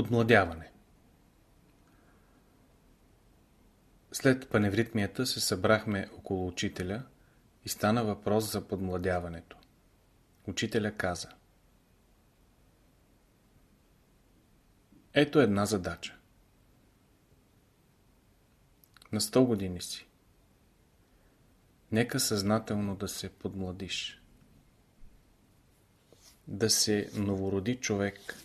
Подмладяване След паневритмията се събрахме около учителя и стана въпрос за подмладяването. Учителя каза Ето една задача. На 100 години си. Нека съзнателно да се подмладиш. Да се новороди човек.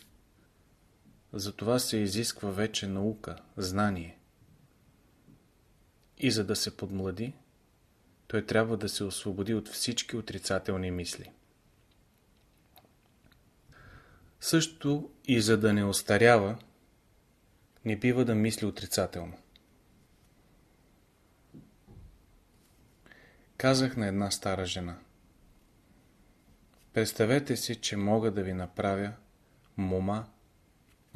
За това се изисква вече наука, знание. И за да се подмлади, той трябва да се освободи от всички отрицателни мисли. Също и за да не остарява, не бива да мисли отрицателно. Казах на една стара жена. Представете си, че мога да ви направя мома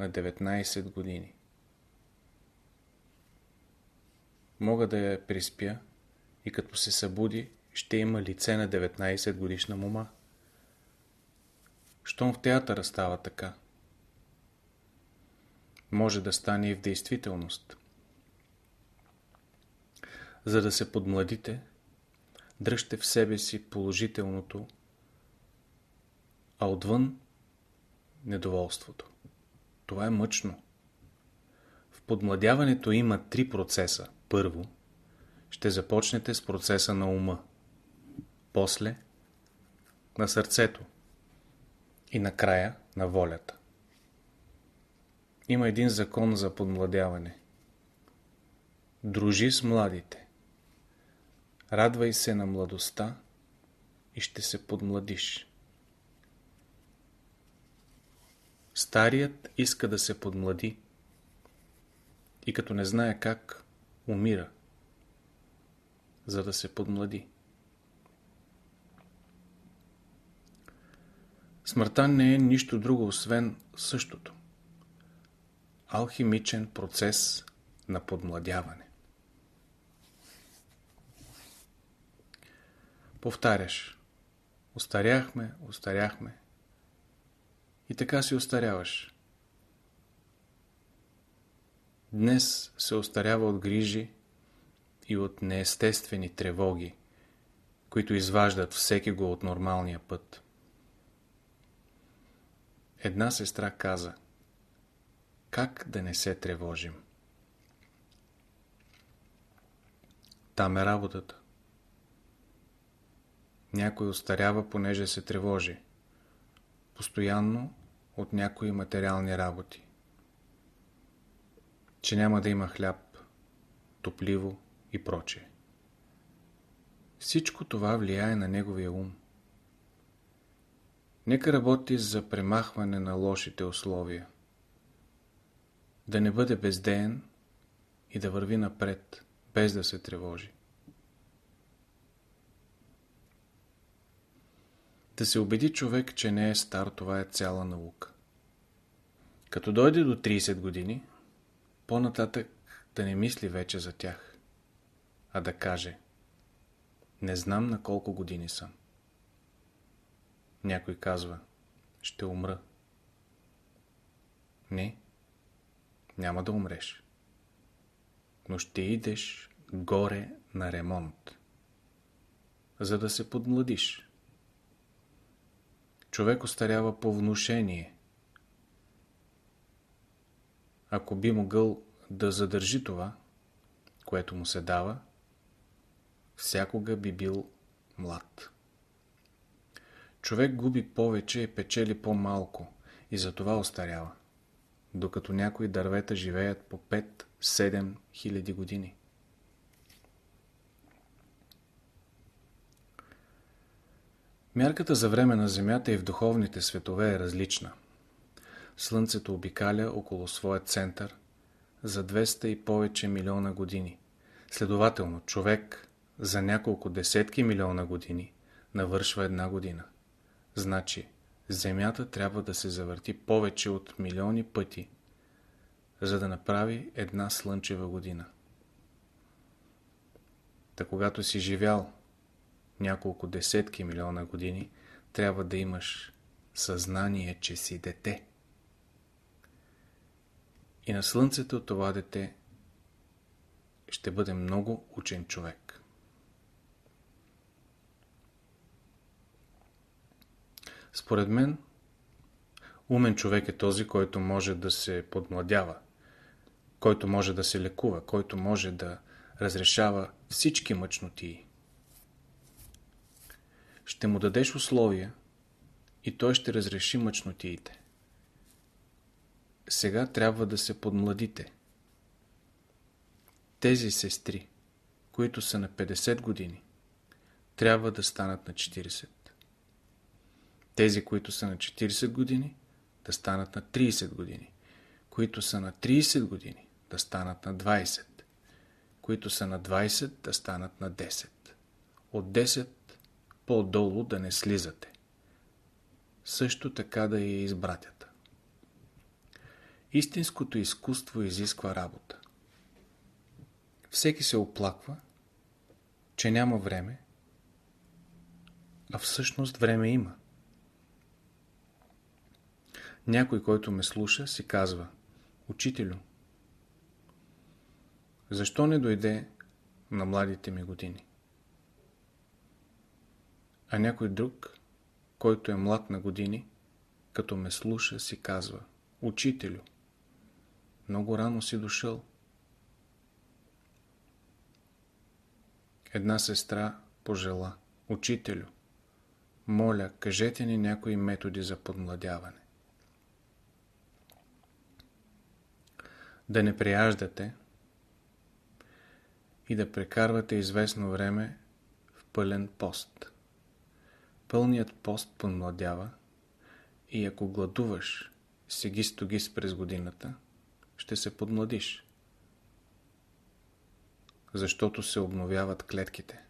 на 19 години. Мога да я приспя и като се събуди, ще има лице на 19 годишна мома. Щом в театъра става така? Може да стане и в действителност. За да се подмладите, дръжте в себе си положителното, а отвън недоволството. Това е мъчно. В подмладяването има три процеса. Първо, ще започнете с процеса на ума. После, на сърцето. И накрая, на волята. Има един закон за подмладяване. Дружи с младите. Радвай се на младостта и ще се подмладиш. Старият иска да се подмлади и като не знае как, умира, за да се подмлади. Смъртта не е нищо друго, освен същото. Алхимичен процес на подмладяване. Повтаряш. Остаряхме, остаряхме. И така си остаряваш. Днес се остарява от грижи и от неестествени тревоги, които изваждат всеки го от нормалния път. Една сестра каза Как да не се тревожим? Там е работата. Някой остарява, понеже се тревожи. Постоянно от някои материални работи. Че няма да има хляб, топливо и прочее. Всичко това влияе на неговия ум. Нека работи за премахване на лошите условия. Да не бъде бездеен и да върви напред, без да се тревожи. Да се убеди човек, че не е стар, това е цяла наука. Като дойде до 30 години, по-нататък да не мисли вече за тях, а да каже Не знам на колко години съм. Някой казва Ще умра. Не, няма да умреш. Но ще идеш горе на ремонт, за да се подмладиш. Човек остарява по внушение. Ако би могъл да задържи това, което му се дава, всякога би бил млад. Човек губи повече и печели по-малко и затова остарява, докато някои дървета живеят по 5-7 хиляди години. Мярката за време на Земята и в духовните светове е различна. Слънцето обикаля около своя център за 200 и повече милиона години. Следователно, човек за няколко десетки милиона години навършва една година. Значи, Земята трябва да се завърти повече от милиони пъти, за да направи една слънчева година. Та когато си живял няколко десетки милиона години, трябва да имаш съзнание, че си дете. И на слънцето това дете ще бъде много учен човек. Според мен, умен човек е този, който може да се подмладява, който може да се лекува, който може да разрешава всички мъчнотии. Ще му дадеш условия и той ще разреши мъчнотиите. Сега трябва да се подмладите. Тези сестри, които са на 50 години, трябва да станат на 40. Тези, които са на 40 години, да станат на 30 години. Които са на 30 години, да станат на 20. Които са на 20, да станат на 10. От 10 по-долу да не слизате. Също така да и избратята. Истинското изкуство изисква работа. Всеки се оплаква, че няма време, а всъщност време има. Някой, който ме слуша, си казва Учителю, защо не дойде на младите ми години? А някой друг, който е млад на години, като ме слуша, си казва Учителю, много рано си дошъл. Една сестра пожела Учителю, моля, кажете ни някои методи за подмладяване. Да не прияждате и да прекарвате известно време в пълен пост. Пълният пост подмладява и ако гладуваш сегис-тогис през годината, ще се подмладиш. Защото се обновяват клетките.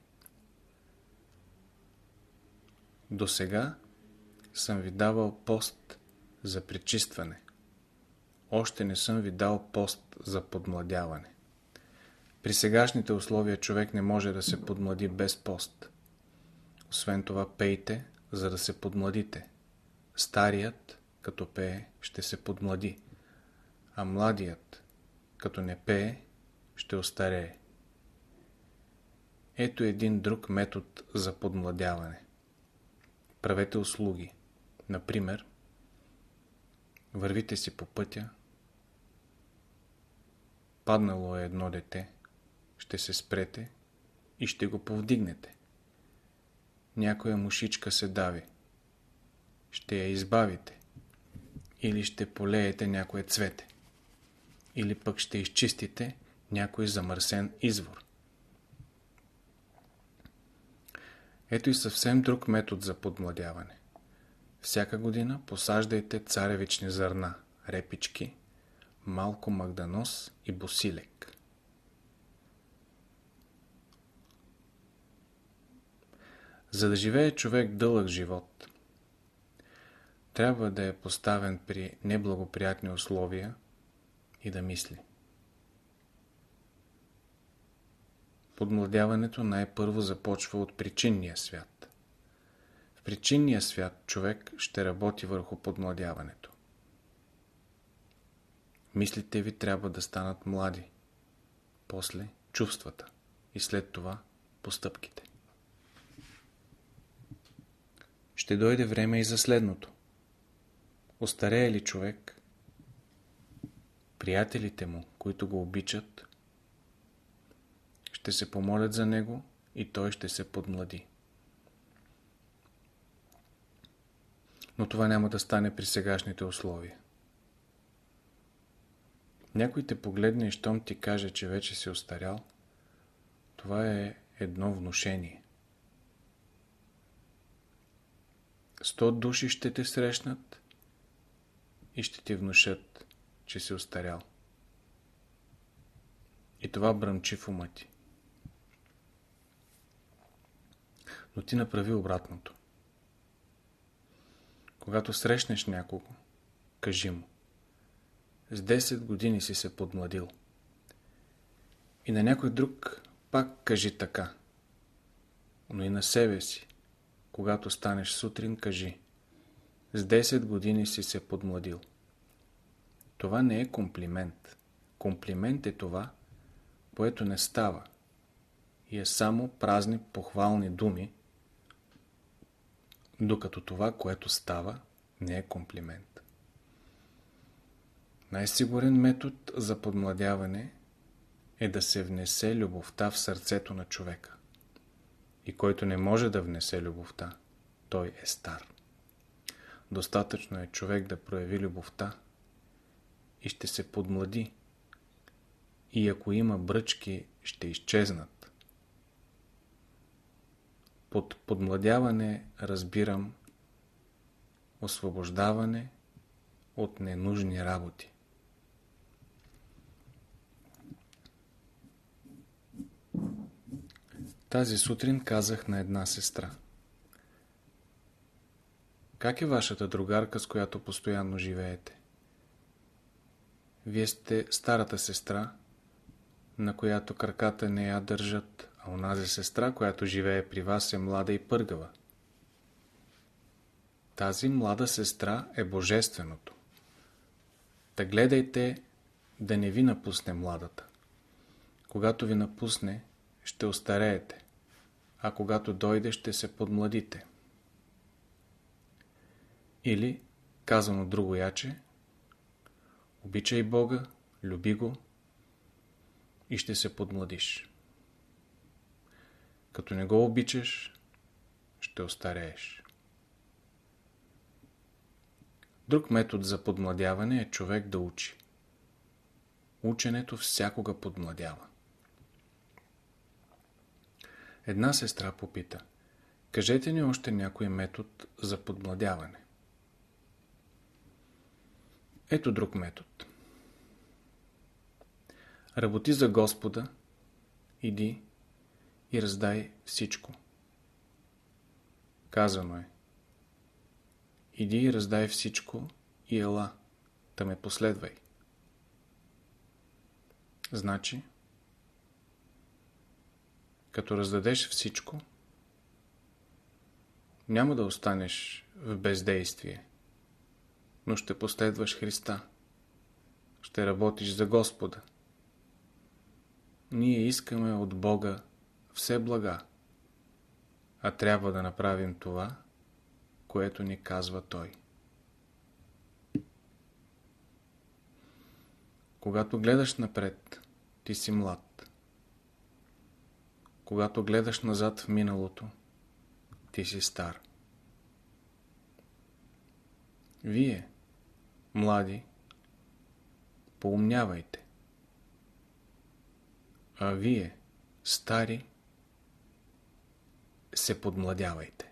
До сега съм ви давал пост за пречистване. Още не съм ви дал пост за подмладяване. При сегашните условия човек не може да се подмлади без пост. Освен това пейте, за да се подмладите. Старият, като пее, ще се подмлади а младият, като не пее, ще остарее. Ето един друг метод за подмладяване. Правете услуги. Например, вървите си по пътя, паднало е едно дете, ще се спрете и ще го повдигнете. Някоя мушичка се дави. Ще я избавите или ще полеете някое цвете или пък ще изчистите някой замърсен извор. Ето и съвсем друг метод за подмладяване. Всяка година посаждайте царевични зърна, репички, малко магданос и босилек. За да живее човек дълъг живот, трябва да е поставен при неблагоприятни условия – и да мисли. Подмладяването най-първо започва от причинния свят. В причинния свят човек ще работи върху подмладяването. Мислите ви трябва да станат млади, после чувствата и след това постъпките. Ще дойде време и за следното. Остарее ли човек, приятелите му, които го обичат, ще се помолят за него и той ще се подмлади. Но това няма да стане при сегашните условия. Някой те погледне и щом ти каже, че вече си остарял, това е едно внушение. Сто души ще те срещнат и ще ти внушат че си остарял. И това бръмчи в ума ти. Но ти направи обратното. Когато срещнеш някого, кажи му. С 10 години си се подмладил. И на някой друг пак кажи така. Но и на себе си. Когато станеш сутрин, кажи. С 10 години си се подмладил Това не е комплимент. Комплимент е това, което не става и е само празни похвални думи, докато това, което става, не е комплимент. Най-сигурен метод за подмладяване е да се внесе любовта в сърцето на човека. И който не може да внесе любовта, той е стар. Достатъчно е човек да прояви любовта и ще се подмлади. И ако има бръчки, ще изчезнат. Под подмладяване разбирам освобождаване от ненужни работи. Тази сутрин казах на една сестра. Как е вашата другарка, с която постоянно живеете? Вие сте старата сестра, на която краката не я държат, а онази сестра, която живее при вас е млада и пъргава. Тази млада сестра е божественото. Та гледайте да не ви напусне младата. Когато ви напусне, ще остареете, а когато дойде, ще се подмладите. Или, казано друго яче, обичай Бога, люби Го и ще се подмладиш. Като не го обичаш, ще остарееш. Друг метод за подмладяване е човек да учи. Ученето всякога подмладява. Една сестра попита. Кажете ни още някой метод за подмладяване. Ето друг метод. Работи за Господа, иди и раздай всичко. Казано е. Иди и раздай всичко и ела, да ме последвай. Значи, като раздадеш всичко, няма да останеш в бездействие, но ще последваш Христа. Ще работиш за Господа. Ние искаме от Бога все блага, а трябва да направим това, което ни казва Той. Когато гледаш напред, ти си млад. Когато гледаш назад в миналото, ти си стар. Вие, млади, поумнявайте. А вие, стари, се подмладявайте.